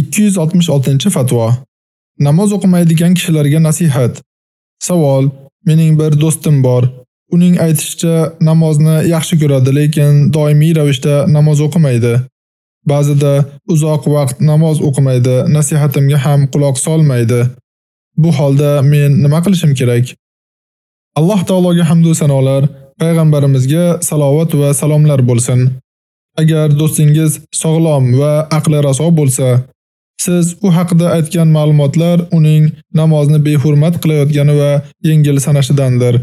266-fatvo. Namoz o'qimaydigan kishilarga nasihat. Savol: Mening bir do'stim bor. Uning aytishicha, namozni yaxshi ko'radi, lekin doimiy ravishda namoz o'qimaydi. Ba'zida uzoq vaqt namoz o'qimaydi, nasihatimga ham quloq solmaydi. Bu holda men nima qilishim kerak? Alloh taologa hamd va sanolar, payg'ambarimizga salovat va salomlar bo'lsin. Agar do'stingiz sog'lom va aqli raso bo'lsa, siz u haqida aytgan ma'lumotlar uning namozni behurmat qilayotgani va yengil sanashidandir.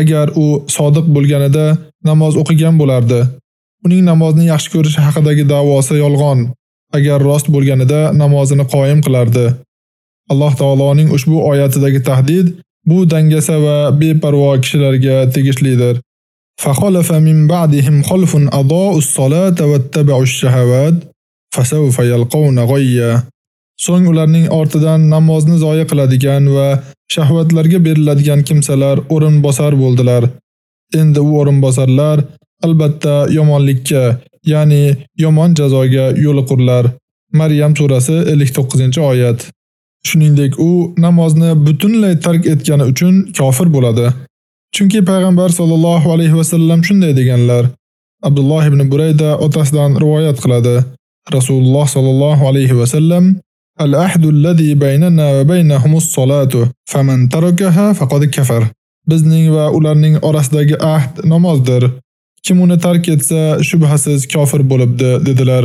Agar u sodiq bo'lganida namoz o'qigan bo'lardi. Uning namozni yaxshi ko'rishi haqidagi da'vosi yolg'on. Agar rost bo'lganida namozini qoyim qilardi. Alloh taoloning ushbu oyatidagi tahdid bu dangasa va beparvo kishilarga tegishlidir. فخلف من بعدهم خلف أضاءوا الصلاة واتبعوا الشهوات فسوف يلقون غيا So'ng ularning ortidan namozni zoya qiladigan va shahvatlarga beriladigan kimsalar o'rin bosar bo'ldilar. Endi u o'rin bosarlar albatta yomonlikka, ya'ni yomon jazoga yo'l qurlar. Maryam surasi 59-oyat. Shuningdek, u namozni butunlay tark etgani uchun kofir bo'ladi. Chunki payg'ambar sollallohu alayhi va sallam shunday deganlar. Abdulloh ibn Burayda otasidan rivoyat qiladi. Rasululloh sallallohu alayhi va sallam Al-ahdu alladhi baynana va baynahumus solatu faman tarakaha faqad kafar. Bizning va ularning orasidagi ahd namozdir. Kim uni tark etsa, shubhasiz kofir bo'libdi, dedilar.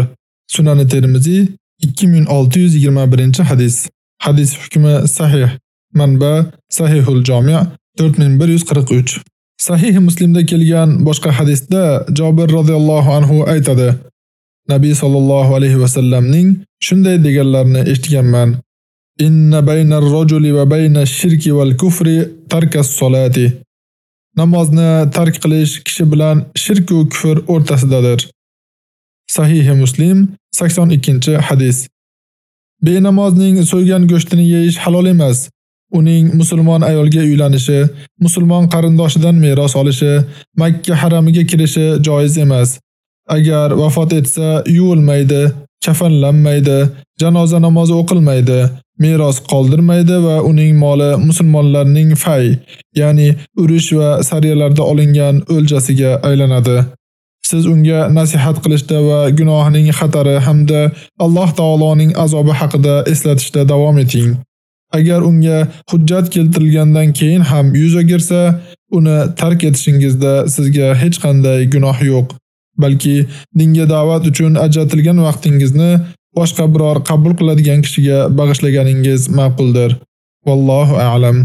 Sunan Termiziy 2621-hadis. Hadis hukmi sahih. Manba Sahihul Jami' 4143. Sahih Muslimda kelgan boshqa hadisda Jabir radhiyallohu anhu aytadi: Nabiy sallallohu alayhi va sallamning shunday deganlarini eshitganman. Inna baynar rajuli va bayna shirki wal kufri tarkas solati. Namozni tark qilish kishi bilan shirk va kufr o'rtasidadir. Sahih Muslim 82-hadis. Benamozning so'ygan go'shtini yeyish halol emas. Uning musulmon ayolga uylanishi, musulmon qarindoshidan meros olishi, Makka haramiga kirishi joiz emas. Agar vafot etsa, yuvilmaydi, kafanlanmaydi, janoza namozi o'qilmaydi, meros qoldirmaydi va uning moli musulmonlarning fay, ya'ni urush va sariyalarda olingan o'ljasiga aylanadi. Siz unga nasihat qilishda va gunohining xatari hamda Alloh taoloning azobi haqida eslatishda davom eting. Agar unga hujjat keltirilgandan keyin ham yuz o'girsa, uni tark etishingizda sizga hech qanday gunoh yo'q. Balki dinga da'vat uchun ajratilgan vaqtingizni boshqa biror qabul qiladigan kishiga bag'ishlaganingiz ma'quldir. Vallohu a'lam.